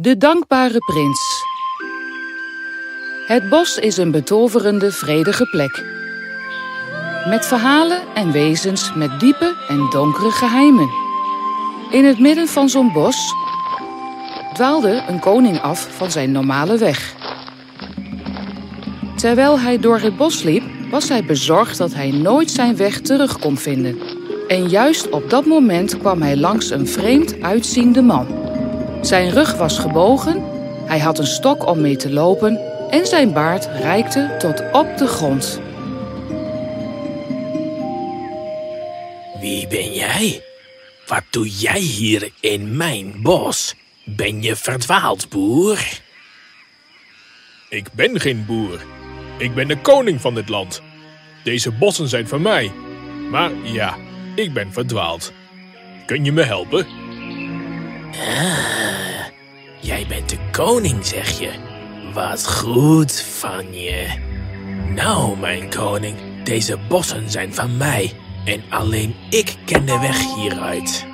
De dankbare prins. Het bos is een betoverende, vredige plek. Met verhalen en wezens met diepe en donkere geheimen. In het midden van zo'n bos dwaalde een koning af van zijn normale weg. Terwijl hij door het bos liep, was hij bezorgd dat hij nooit zijn weg terug kon vinden. En juist op dat moment kwam hij langs een vreemd uitziende man. Zijn rug was gebogen, hij had een stok om mee te lopen en zijn baard reikte tot op de grond. Wie ben jij? Wat doe jij hier in mijn bos? Ben je verdwaald, boer? Ik ben geen boer. Ik ben de koning van dit land. Deze bossen zijn van mij. Maar ja, ik ben verdwaald. Kun je me helpen? Ah, jij bent de koning, zeg je. Wat goed van je. Nou, mijn koning, deze bossen zijn van mij. En alleen ik ken de weg hieruit.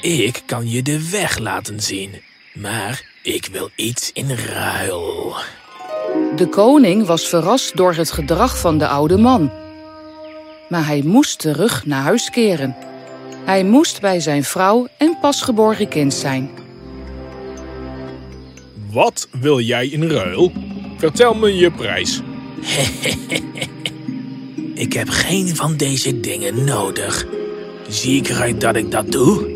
Ik kan je de weg laten zien. Maar ik wil iets in ruil. De koning was verrast door het gedrag van de oude man. Maar hij moest terug naar huis keren. Hij moest bij zijn vrouw en pasgeboren kind zijn. Wat wil jij in ruil? Vertel me je prijs. ik heb geen van deze dingen nodig. Zie ik eruit dat ik dat doe?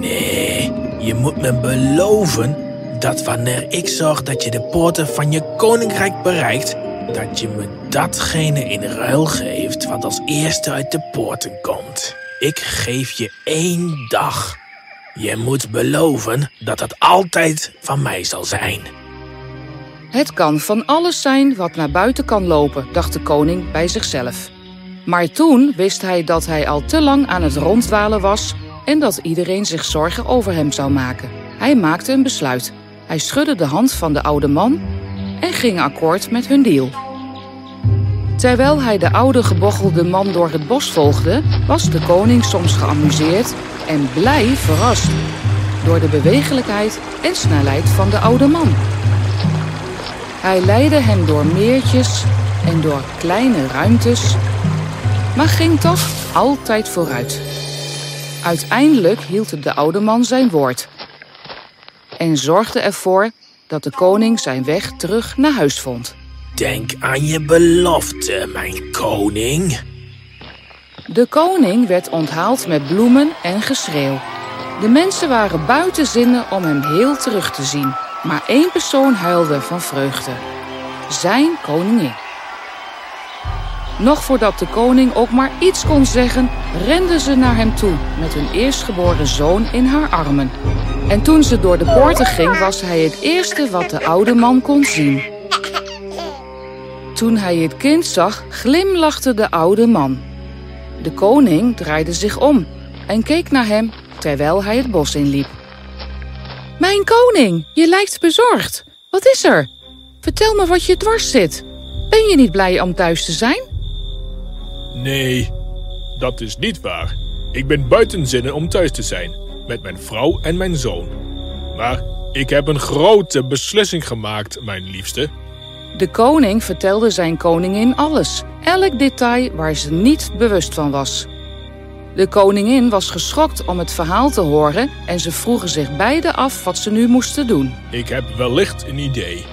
Nee, je moet me beloven dat wanneer ik zorg dat je de poorten van je koninkrijk bereikt, dat je me datgene in ruil geeft wat als eerste uit de poorten komt. Ik geef je één dag. Je moet beloven dat het altijd van mij zal zijn. Het kan van alles zijn wat naar buiten kan lopen, dacht de koning bij zichzelf. Maar toen wist hij dat hij al te lang aan het ronddwalen was en dat iedereen zich zorgen over hem zou maken. Hij maakte een besluit. Hij schudde de hand van de oude man en ging akkoord met hun deal. Terwijl hij de oude gebochelde man door het bos volgde, was de koning soms geamuseerd en blij verrast door de bewegelijkheid en snelheid van de oude man. Hij leidde hem door meertjes en door kleine ruimtes, maar ging toch altijd vooruit. Uiteindelijk hield de oude man zijn woord en zorgde ervoor dat de koning zijn weg terug naar huis vond. Denk aan je belofte, mijn koning. De koning werd onthaald met bloemen en geschreeuw. De mensen waren buiten zinnen om hem heel terug te zien. Maar één persoon huilde van vreugde. Zijn koningin. Nog voordat de koning ook maar iets kon zeggen, renden ze naar hem toe met hun eerstgeboren zoon in haar armen. En toen ze door de poorten ging, was hij het eerste wat de oude man kon zien. Toen hij het kind zag, glimlachte de oude man. De koning draaide zich om en keek naar hem terwijl hij het bos inliep. Mijn koning, je lijkt bezorgd. Wat is er? Vertel me wat je dwars zit. Ben je niet blij om thuis te zijn? Nee, dat is niet waar. Ik ben buiten zinnen om thuis te zijn, met mijn vrouw en mijn zoon. Maar ik heb een grote beslissing gemaakt, mijn liefste. De koning vertelde zijn koningin alles, elk detail waar ze niet bewust van was. De koningin was geschokt om het verhaal te horen en ze vroegen zich beiden af wat ze nu moesten doen. Ik heb wellicht een idee.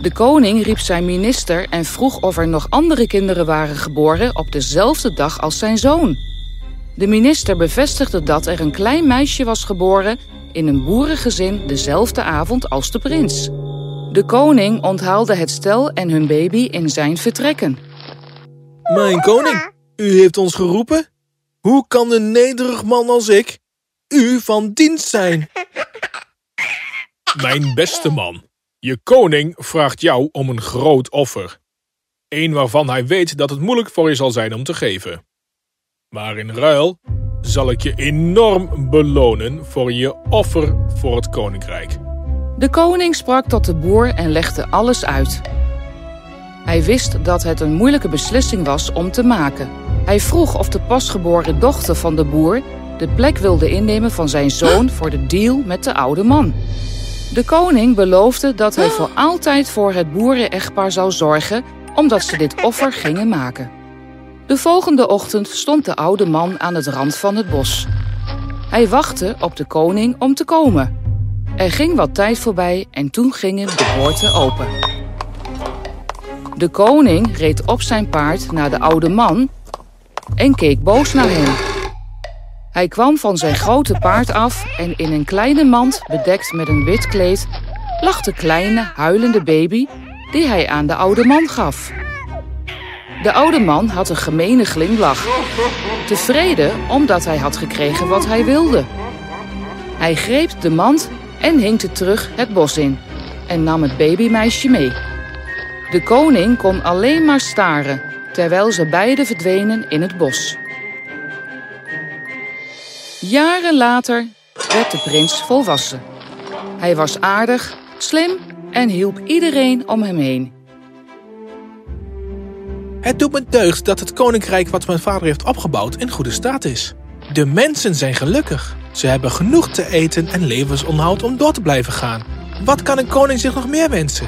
De koning riep zijn minister en vroeg of er nog andere kinderen waren geboren op dezelfde dag als zijn zoon. De minister bevestigde dat er een klein meisje was geboren in een boerengezin dezelfde avond als de prins. De koning onthaalde het stel en hun baby in zijn vertrekken. Mijn koning, u heeft ons geroepen? Hoe kan een nederig man als ik u van dienst zijn? Mijn beste man, je koning vraagt jou om een groot offer. Een waarvan hij weet dat het moeilijk voor je zal zijn om te geven. Maar in ruil zal ik je enorm belonen voor je offer voor het koninkrijk. De koning sprak tot de boer en legde alles uit. Hij wist dat het een moeilijke beslissing was om te maken. Hij vroeg of de pasgeboren dochter van de boer de plek wilde innemen van zijn zoon voor de deal met de oude man. De koning beloofde dat hij voor altijd voor het boerenechtpaar zou zorgen, omdat ze dit offer gingen maken. De volgende ochtend stond de oude man aan het rand van het bos. Hij wachtte op de koning om te komen. Er ging wat tijd voorbij en toen gingen de poorten open. De koning reed op zijn paard naar de oude man en keek boos naar hem. Hij kwam van zijn grote paard af en in een kleine mand bedekt met een wit kleed lag de kleine huilende baby die hij aan de oude man gaf. De oude man had een gemene glimlach, tevreden omdat hij had gekregen wat hij wilde. Hij greep de mand en hinkte terug het bos in en nam het babymeisje mee. De koning kon alleen maar staren terwijl ze beiden verdwenen in het bos. Jaren later werd de prins volwassen. Hij was aardig, slim en hielp iedereen om hem heen. Het doet me deugd dat het koninkrijk wat mijn vader heeft opgebouwd in goede staat is. De mensen zijn gelukkig. Ze hebben genoeg te eten en levensonderhoud om door te blijven gaan. Wat kan een koning zich nog meer wensen?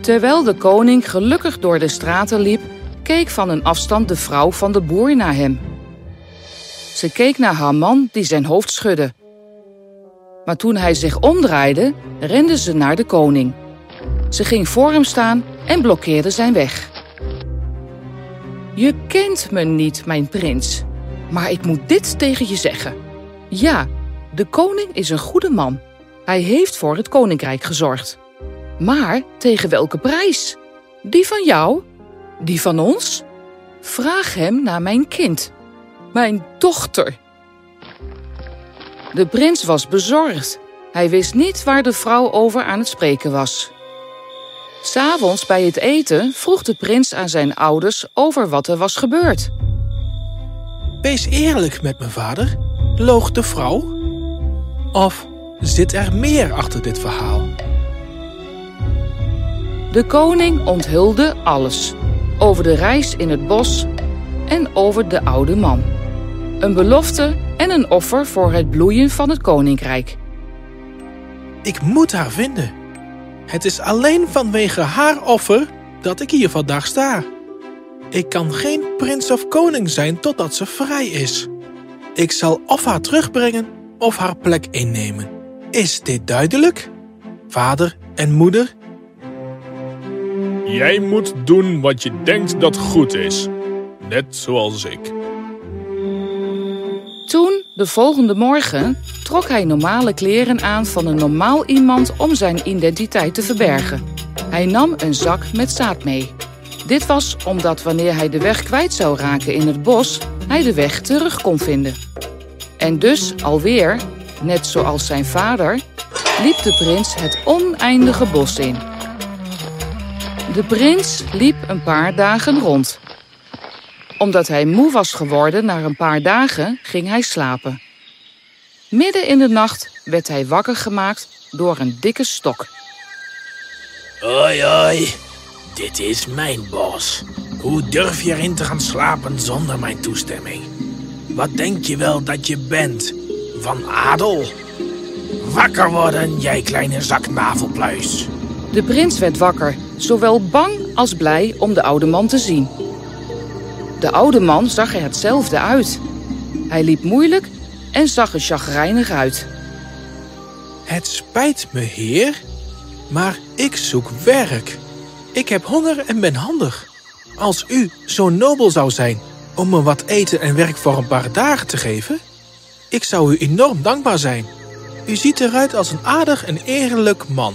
Terwijl de koning gelukkig door de straten liep, keek van een afstand de vrouw van de boer naar hem. Ze keek naar haar man die zijn hoofd schudde. Maar toen hij zich omdraaide, rende ze naar de koning. Ze ging voor hem staan en blokkeerde zijn weg. Je kent me niet, mijn prins, maar ik moet dit tegen je zeggen. Ja, de koning is een goede man. Hij heeft voor het koninkrijk gezorgd. Maar tegen welke prijs? Die van jou? Die van ons? Vraag hem naar mijn kind, mijn dochter. De prins was bezorgd. Hij wist niet waar de vrouw over aan het spreken was. S'avonds bij het eten vroeg de prins aan zijn ouders over wat er was gebeurd. Wees eerlijk met mijn vader. Loog de vrouw? Of zit er meer achter dit verhaal? De koning onthulde alles. Over de reis in het bos en over de oude man. Een belofte en een offer voor het bloeien van het koninkrijk. Ik moet haar vinden. Het is alleen vanwege haar offer dat ik hier vandaag sta. Ik kan geen prins of koning zijn totdat ze vrij is. Ik zal of haar terugbrengen of haar plek innemen. Is dit duidelijk? Vader en moeder? Jij moet doen wat je denkt dat goed is. Net zoals ik. Toen, de volgende morgen, trok hij normale kleren aan van een normaal iemand om zijn identiteit te verbergen. Hij nam een zak met zaad mee. Dit was omdat wanneer hij de weg kwijt zou raken in het bos, hij de weg terug kon vinden. En dus alweer, net zoals zijn vader, liep de prins het oneindige bos in. De prins liep een paar dagen rond. Omdat hij moe was geworden na een paar dagen, ging hij slapen. Midden in de nacht werd hij wakker gemaakt door een dikke stok. Oi, oi. Dit is mijn bos. Hoe durf je erin te gaan slapen zonder mijn toestemming? Wat denk je wel dat je bent? Van adel? Wakker worden, jij kleine zak navelpluis. De prins werd wakker, zowel bang als blij om de oude man te zien. De oude man zag er hetzelfde uit. Hij liep moeilijk en zag er chagrijnig uit. Het spijt me, heer, maar ik zoek werk. Ik heb honger en ben handig. Als u zo nobel zou zijn om me wat eten en werk voor een paar dagen te geven, ik zou u enorm dankbaar zijn. U ziet eruit als een aardig en eerlijk man.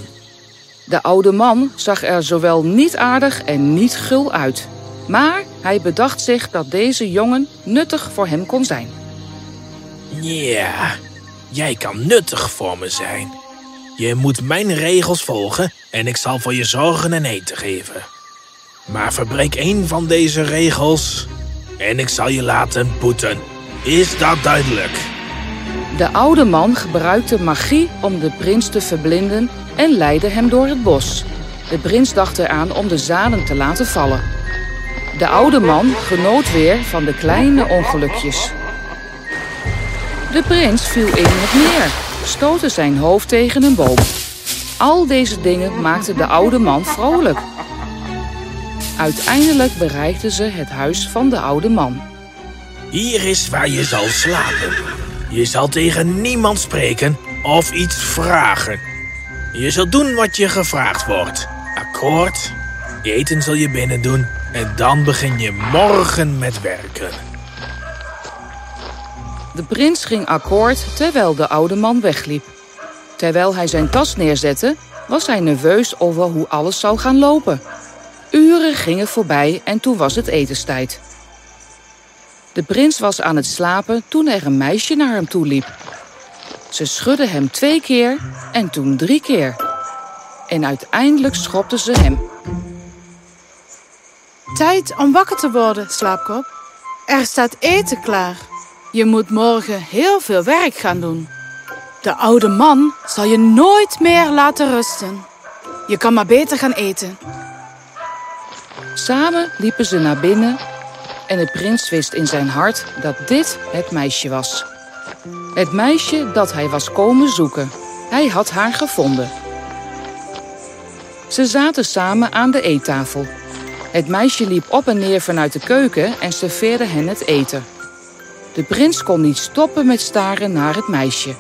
De oude man zag er zowel niet aardig en niet gul uit. Maar hij bedacht zich dat deze jongen nuttig voor hem kon zijn. Ja, jij kan nuttig voor me zijn. Je moet mijn regels volgen en ik zal voor je zorgen en eten geven. Maar verbreek één van deze regels en ik zal je laten boeten. Is dat duidelijk? De oude man gebruikte magie om de prins te verblinden en leidde hem door het bos. De prins dacht eraan om de zaden te laten vallen. De oude man genoot weer van de kleine ongelukjes. De prins viel in het neer, stootte zijn hoofd tegen een boom. Al deze dingen maakten de oude man vrolijk. Uiteindelijk bereikten ze het huis van de oude man. Hier is waar je zal slapen. Je zal tegen niemand spreken of iets vragen. Je zult doen wat je gevraagd wordt. Akkoord? Eten zul je binnen doen en dan begin je morgen met werken. De prins ging akkoord terwijl de oude man wegliep. Terwijl hij zijn tas neerzette, was hij nerveus over hoe alles zou gaan lopen. Uren gingen voorbij en toen was het etenstijd. De prins was aan het slapen toen er een meisje naar hem toe liep. Ze schudde hem twee keer en toen drie keer. En uiteindelijk schopte ze hem. Tijd om wakker te worden, slaapkop. Er staat eten klaar. Je moet morgen heel veel werk gaan doen. De oude man zal je nooit meer laten rusten. Je kan maar beter gaan eten. Samen liepen ze naar binnen en de prins wist in zijn hart dat dit het meisje was. Het meisje dat hij was komen zoeken. Hij had haar gevonden. Ze zaten samen aan de eettafel. Het meisje liep op en neer vanuit de keuken en serveerde hen het eten. De prins kon niet stoppen met staren naar het meisje.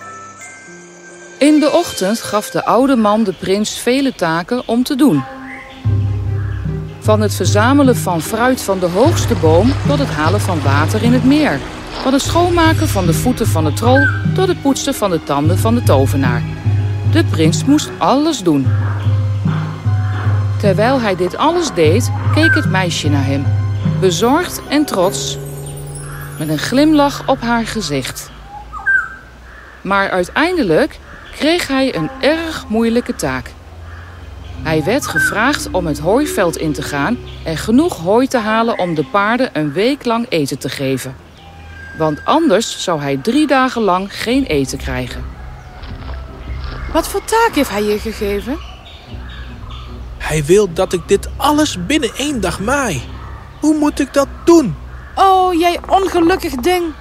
In de ochtend gaf de oude man de prins vele taken om te doen. Van het verzamelen van fruit van de hoogste boom tot het halen van water in het meer. Van het schoonmaken van de voeten van de trol tot het poetsen van de tanden van de tovenaar. De prins moest alles doen. Terwijl hij dit alles deed, keek het meisje naar hem, bezorgd en trots, met een glimlach op haar gezicht. Maar uiteindelijk kreeg hij een erg moeilijke taak. Hij werd gevraagd om het hooiveld in te gaan en genoeg hooi te halen om de paarden een week lang eten te geven. Want anders zou hij drie dagen lang geen eten krijgen. Wat voor taak heeft hij je gegeven? Hij wil dat ik dit alles binnen één dag maai. Hoe moet ik dat doen? Oh, jij ongelukkig ding.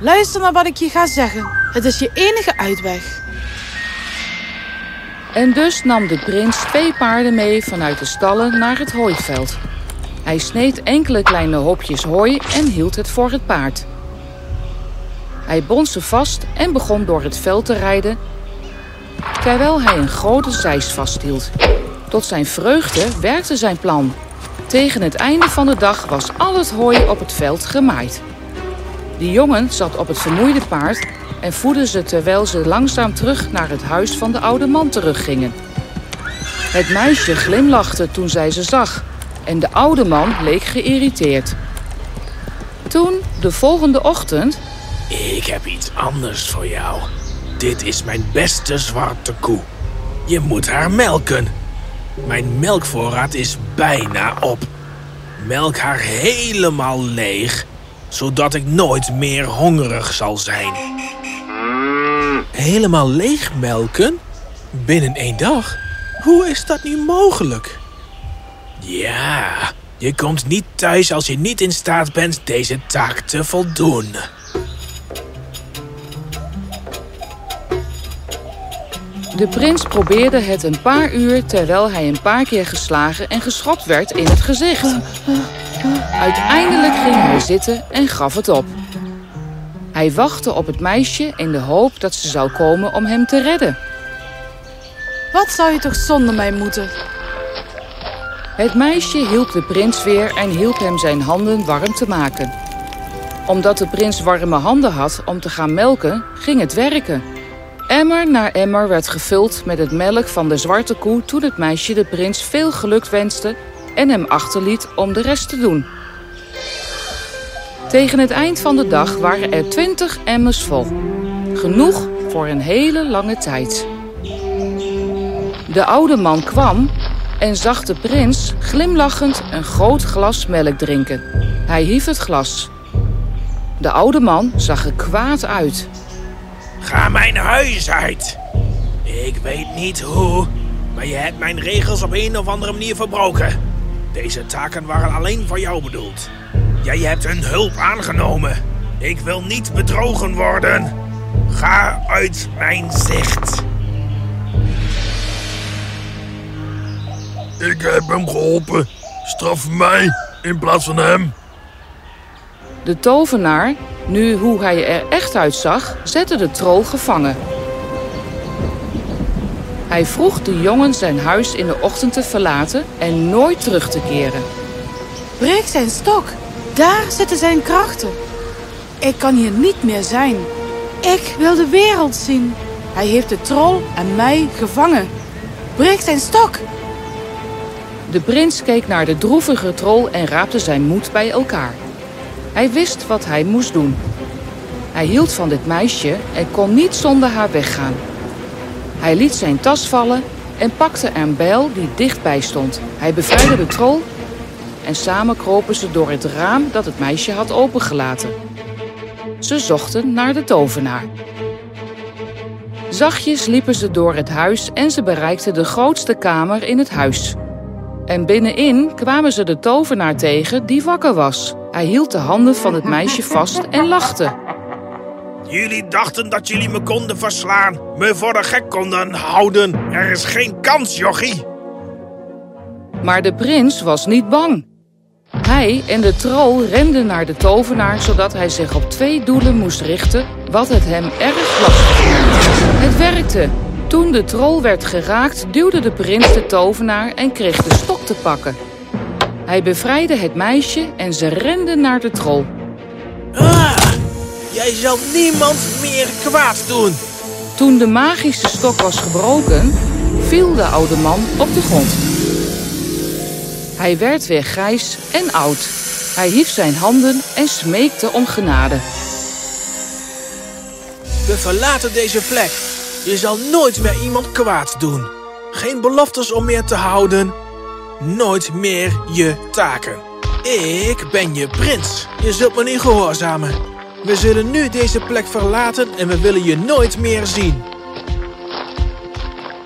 Luister naar wat ik je ga zeggen. Het is je enige uitweg. En dus nam de prins twee paarden mee vanuit de stallen naar het hooiveld. Hij sneed enkele kleine hopjes hooi en hield het voor het paard. Hij bond ze vast en begon door het veld te rijden, terwijl hij een grote zeis vasthield. Tot zijn vreugde werkte zijn plan. Tegen het einde van de dag was al het hooi op het veld gemaaid. De jongen zat op het vermoeide paard en voedde ze terwijl ze langzaam terug naar het huis van de oude man teruggingen. Het meisje glimlachte toen zij ze zag en de oude man leek geïrriteerd. Toen, de volgende ochtend, Ik heb iets anders voor jou. Dit is mijn beste zwarte koe. Je moet haar melken. Mijn melkvoorraad is bijna op. Melk haar helemaal leeg, zodat ik nooit meer hongerig zal zijn. Helemaal leeg melken? Binnen één dag? Hoe is dat nu mogelijk? Ja, je komt niet thuis als je niet in staat bent deze taak te voldoen. De prins probeerde het een paar uur terwijl hij een paar keer geslagen en geschopt werd in het gezicht. Uiteindelijk ging hij zitten en gaf het op. Hij wachtte op het meisje in de hoop dat ze zou komen om hem te redden. Wat zou je toch zonder mij moeten? Het meisje hielp de prins weer en hielp hem zijn handen warm te maken. Omdat de prins warme handen had om te gaan melken, ging het werken. Emmer na emmer werd gevuld met het melk van de zwarte koe toen het meisje de prins veel geluk wenste en hem achterliet om de rest te doen. Tegen het eind van de dag waren er twintig emmers vol. Genoeg voor een hele lange tijd. De oude man kwam en zag de prins glimlachend een groot glas melk drinken. Hij hief het glas. De oude man zag er kwaad uit. Ga mijn huis uit. Ik weet niet hoe, maar je hebt mijn regels op een of andere manier verbroken. Deze taken waren alleen voor jou bedoeld. Jij hebt hun hulp aangenomen. Ik wil niet bedrogen worden. Ga uit mijn zicht. Ik heb hem geholpen. Straf mij in plaats van hem. De tovenaar, nu hoe hij er echt uitzag, zette de troll gevangen. Hij vroeg de jongen zijn huis in de ochtend te verlaten en nooit terug te keren. Breek zijn stok. Daar zitten zijn krachten. Ik kan hier niet meer zijn. Ik wil de wereld zien. Hij heeft de troll en mij gevangen. Breek zijn stok. De prins keek naar de droevige troll en raapte zijn moed bij elkaar. Hij wist wat hij moest doen. Hij hield van dit meisje en kon niet zonder haar weggaan. Hij liet zijn tas vallen en pakte een bijl die dichtbij stond. Hij bevrijdde de troll en samen kropen ze door het raam dat het meisje had opengelaten. Ze zochten naar de tovenaar. Zachtjes liepen ze door het huis en ze bereikten de grootste kamer in het huis. En binnenin kwamen ze de tovenaar tegen die wakker was. Hij hield de handen van het meisje vast en lachte. Jullie dachten dat jullie me konden verslaan, me voor de gek konden houden. Er is geen kans, jochie. Maar de prins was niet bang. Hij en de troll renden naar de tovenaar zodat hij zich op twee doelen moest richten, wat het hem erg lastig maakte. Het werkte. Toen de troll werd geraakt, duwde de prins de tovenaar en kreeg de stok te pakken. Hij bevrijdde het meisje en ze renden naar de troll. Ah, jij zal niemand meer kwaad doen. Toen de magische stok was gebroken, viel de oude man op de grond. Hij werd weer grijs en oud. Hij hief zijn handen en smeekte om genade. We verlaten deze plek. Je zal nooit meer iemand kwaad doen. Geen beloftes om meer te houden. Nooit meer je taken. Ik ben je prins. Je zult me niet gehoorzamen. We zullen nu deze plek verlaten en we willen je nooit meer zien.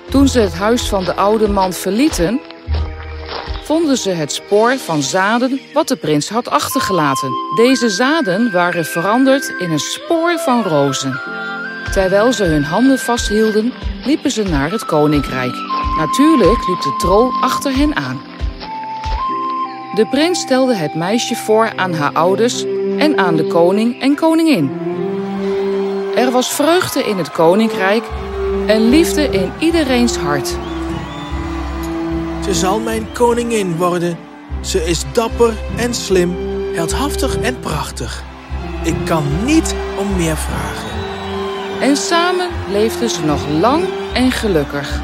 Toen ze het huis van de oude man verlieten, vonden ze het spoor van zaden wat de prins had achtergelaten. Deze zaden waren veranderd in een spoor van rozen. Terwijl ze hun handen vasthielden, liepen ze naar het koninkrijk. Natuurlijk liep de troll achter hen aan. De prins stelde het meisje voor aan haar ouders en aan de koning en koningin. Er was vreugde in het koninkrijk en liefde in iedereens hart. Ze zal mijn koningin worden. Ze is dapper en slim, heldhaftig en prachtig. Ik kan niet om meer vragen. En samen leefden ze nog lang en gelukkig.